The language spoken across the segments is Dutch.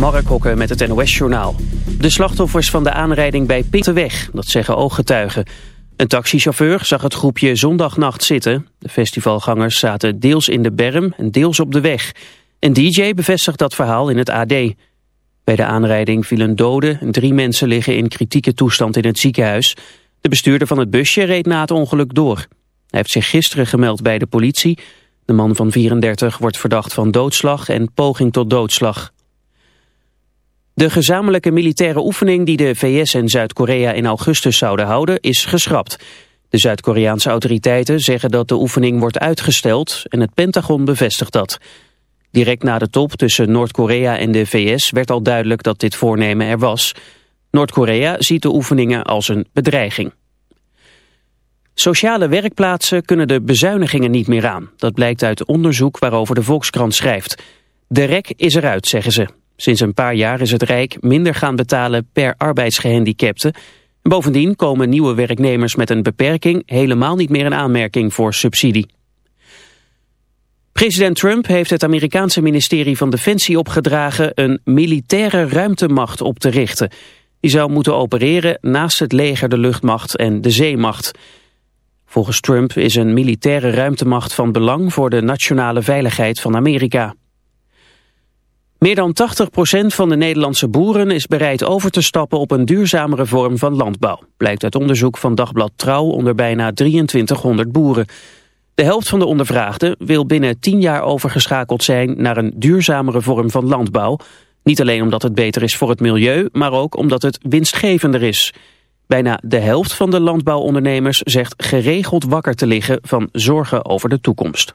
Mark Hokken met het NOS-journaal. De slachtoffers van de aanrijding bij Pittenweg, dat zeggen ooggetuigen. Een taxichauffeur zag het groepje zondagnacht zitten. De festivalgangers zaten deels in de berm en deels op de weg. Een DJ bevestigt dat verhaal in het AD. Bij de aanrijding vielen doden en drie mensen liggen in kritieke toestand in het ziekenhuis. De bestuurder van het busje reed na het ongeluk door. Hij heeft zich gisteren gemeld bij de politie... De man van 34 wordt verdacht van doodslag en poging tot doodslag. De gezamenlijke militaire oefening die de VS en Zuid-Korea in augustus zouden houden is geschrapt. De Zuid-Koreaanse autoriteiten zeggen dat de oefening wordt uitgesteld en het Pentagon bevestigt dat. Direct na de top tussen Noord-Korea en de VS werd al duidelijk dat dit voornemen er was. Noord-Korea ziet de oefeningen als een bedreiging. Sociale werkplaatsen kunnen de bezuinigingen niet meer aan. Dat blijkt uit onderzoek waarover de Volkskrant schrijft. De rek is eruit, zeggen ze. Sinds een paar jaar is het Rijk minder gaan betalen per arbeidsgehandicapte. Bovendien komen nieuwe werknemers met een beperking helemaal niet meer in aanmerking voor subsidie. President Trump heeft het Amerikaanse ministerie van Defensie opgedragen een militaire ruimtemacht op te richten. Die zou moeten opereren naast het leger, de luchtmacht en de zeemacht. Volgens Trump is een militaire ruimtemacht van belang voor de nationale veiligheid van Amerika. Meer dan 80% van de Nederlandse boeren is bereid over te stappen op een duurzamere vorm van landbouw. Blijkt uit onderzoek van Dagblad Trouw onder bijna 2300 boeren. De helft van de ondervraagden wil binnen 10 jaar overgeschakeld zijn naar een duurzamere vorm van landbouw. Niet alleen omdat het beter is voor het milieu, maar ook omdat het winstgevender is. Bijna de helft van de landbouwondernemers zegt geregeld wakker te liggen van zorgen over de toekomst.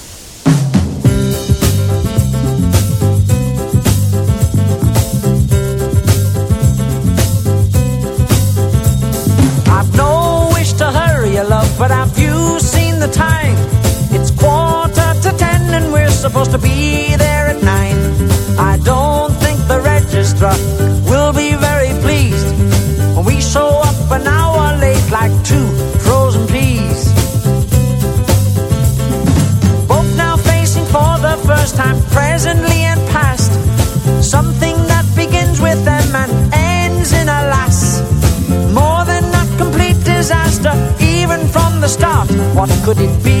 The time? It's quarter to ten and we're supposed to be there at nine. I don't think the registrar could it be?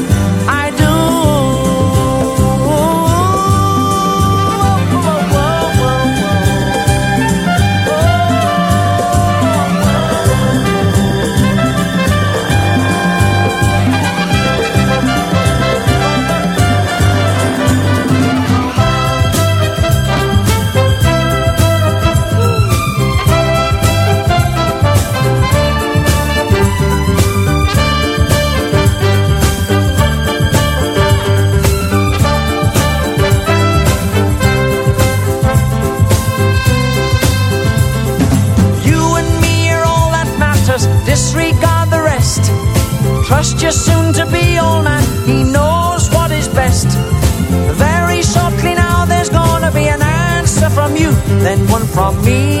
then one from me.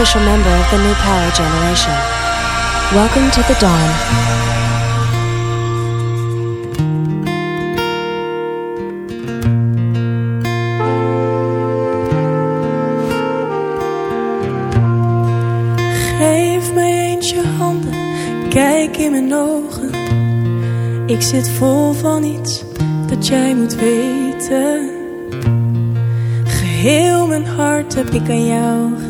Official member of the New Power Generation. Welcome to the dawn. Geef mij eens je handen, kijk in mijn ogen. Ik zit vol van iets dat jij moet weten. Geheel mijn hart heb ik aan jou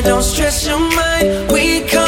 don't stress your mind. We come.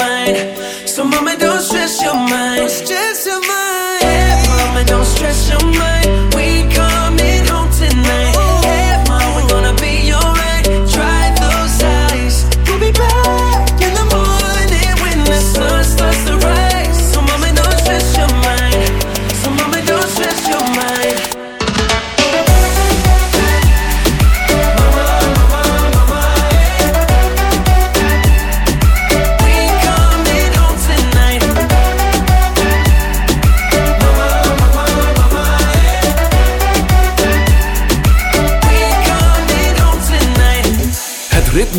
fine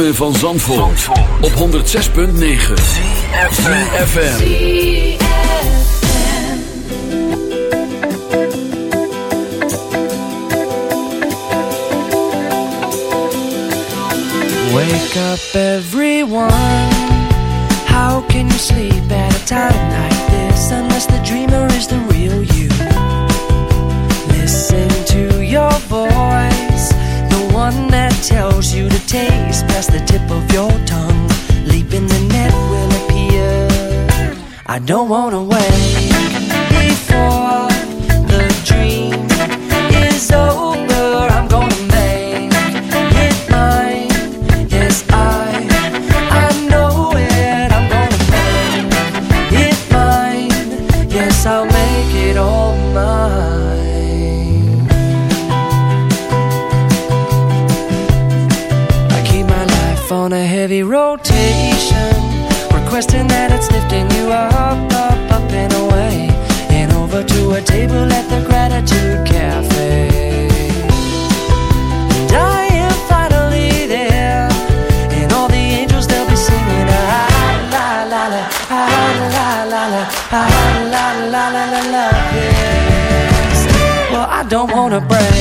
ritme van Zandvoort, Zandvoort. op 106.9 CFFM Wake up everyone. How can you sleep at a time like this? Unless the dreamer is the tells you to taste past the tip of your tongue. Leaping the net will appear. I don't wanna wait before. question that it's lifting you up, up, up and away, and over to a table at the Gratitude Cafe. And I am finally there, and all the angels they'll be singing, ah, la la la, ah, la la la la, la la la la la la. Yes. Well, I don't wanna break.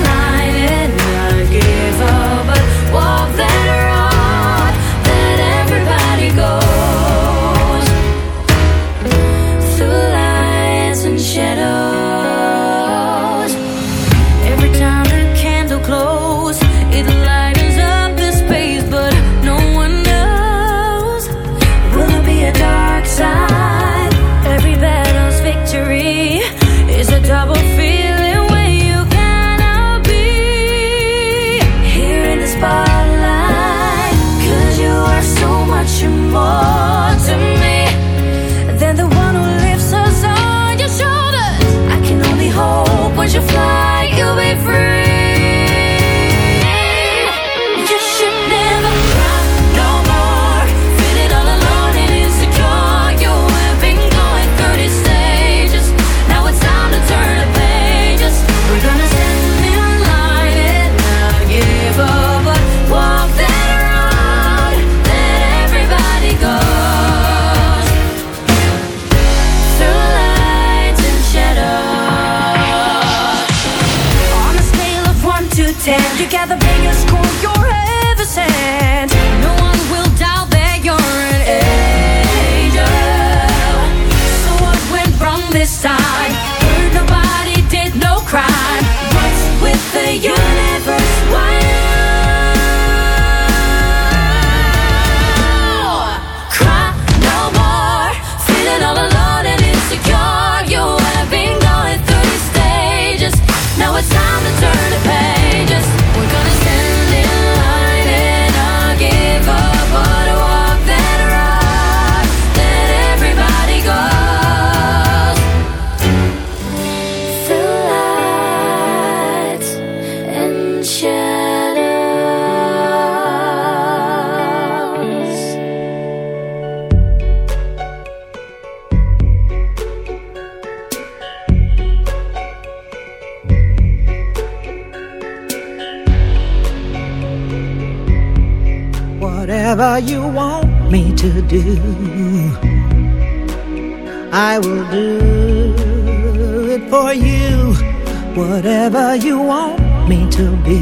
whatever you want me to be.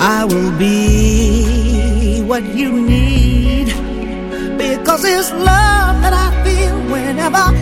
I will be what you need because it's love that I feel whenever.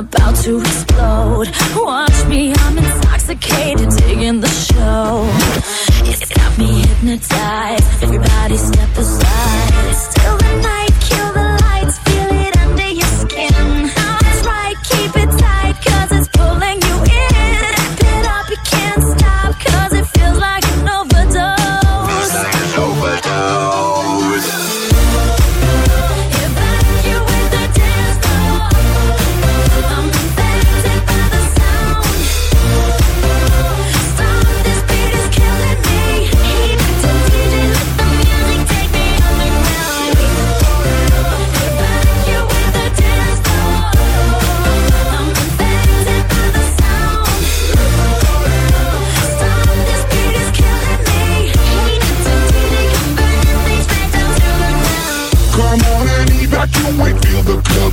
about to explode. Watch me, I'm intoxicated, digging the show. It's got me hypnotized. Everybody step aside. Still the night,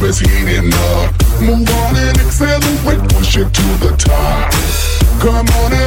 club is heating up. Move on and accelerate, push it to the top. Come on and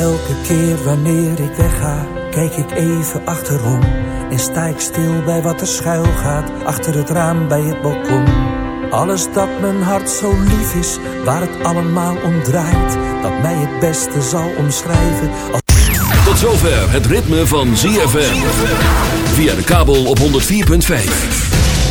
Elke keer wanneer ik wegga, kijk ik even achterom. En sta ik stil bij wat er schuil gaat, achter het raam bij het balkon. Alles dat mijn hart zo lief is, waar het allemaal om draait. Dat mij het beste zal omschrijven. Tot zover het ritme van ZFM. Via de kabel op 104.5.